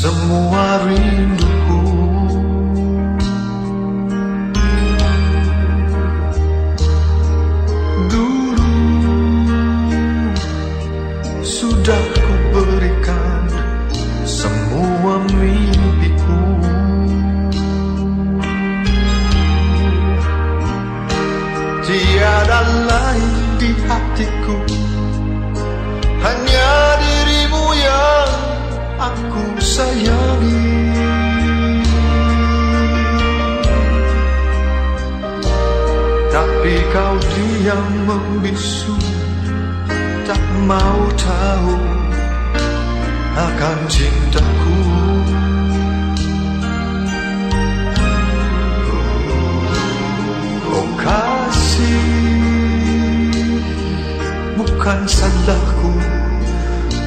semua rinduku. Dulu sudah ku berikan semua mimpiku. Tiada lain di hatiku. Hanya yang aku sayangi. Tapi kau diam membisu Tak mau tahu akan cintaku. Oh kasih Bukan salahku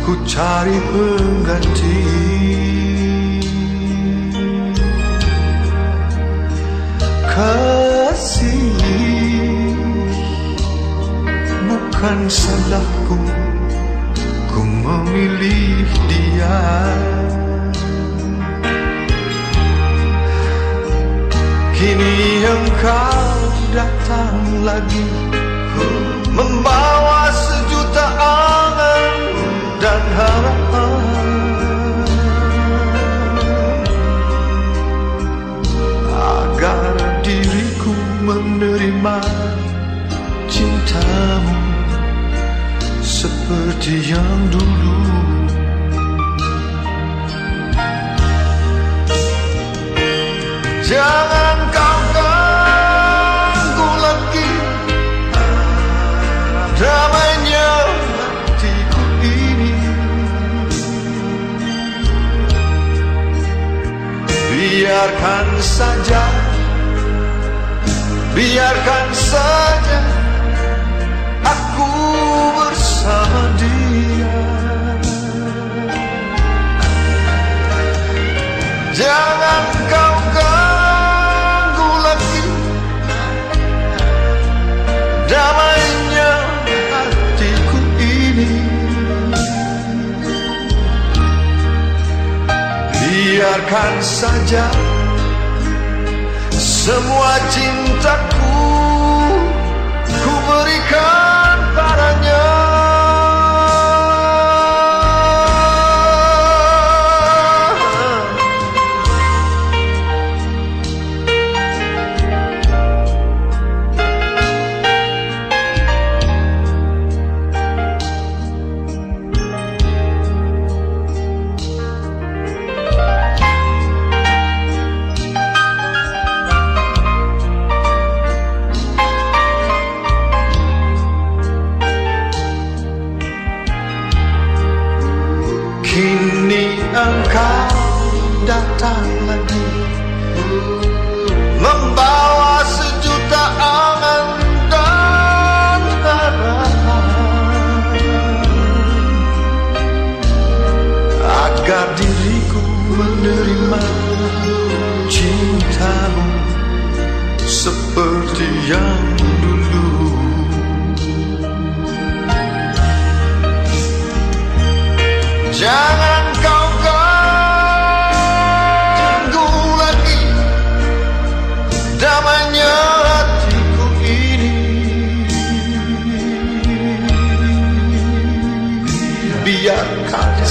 Ku cari pengganti. Kasih Bukan salahku Ku memilih dia. Kini engkau datang lagi Seperti yang dulu. Jangan kau ganggu lagi. Damainya hatiku ini. Biarkan saja. Biarkan saja Jangan kau ganggu lagi. Damainya hatiku ini. Biarkan saja Semua cintaku Kini engkau datang lagi. Membawa sejuta angan dan harapan Agar diriku menerima cintamu Seperti yang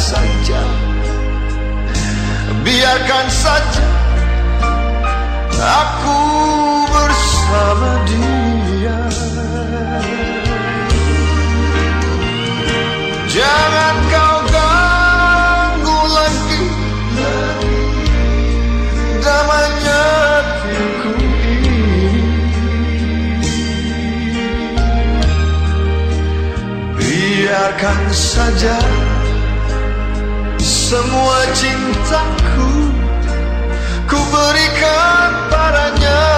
saja. Biarkan saja Aku bersama dia. Jangan kau ganggu lagi Damainya hatiku ini. Biarkan saja Semua cintaku Ku berikan padanya